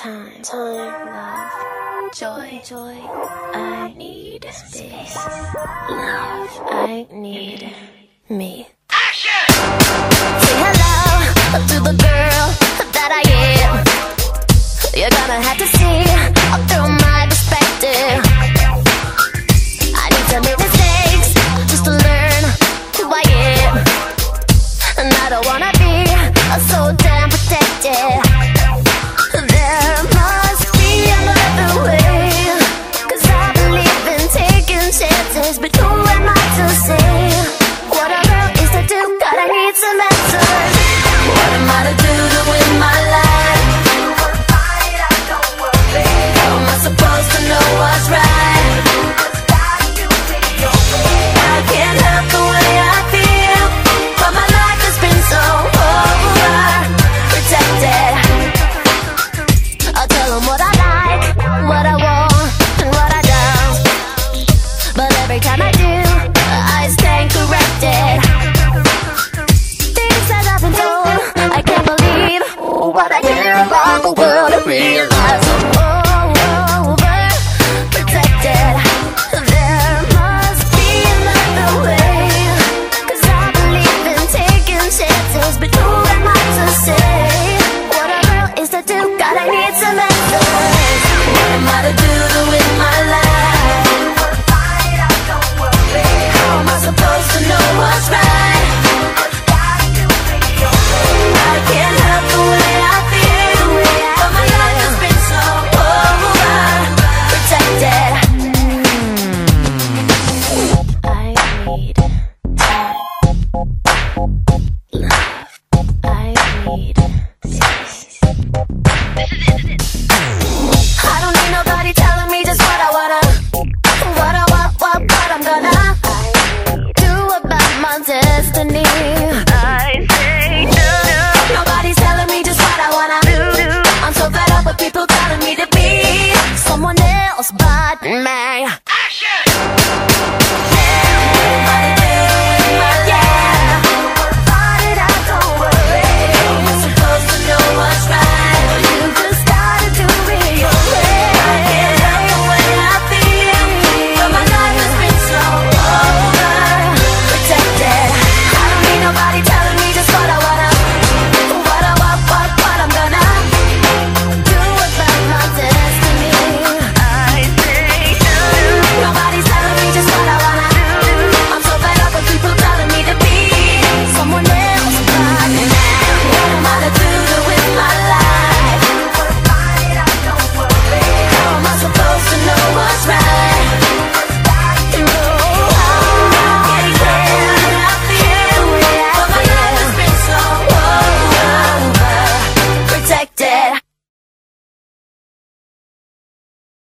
time, time, love, joy, joy. I need space, love. I need me. Action! Say hello to the girl that I am. You're gonna have to see through my perspective. I need to make mistakes just to learn who I am, and I don't wanna be so damn protected. But who am I to say every time I do, I stand corrected. Things that I've been told, I can't believe what I hear about the world and realize destiny.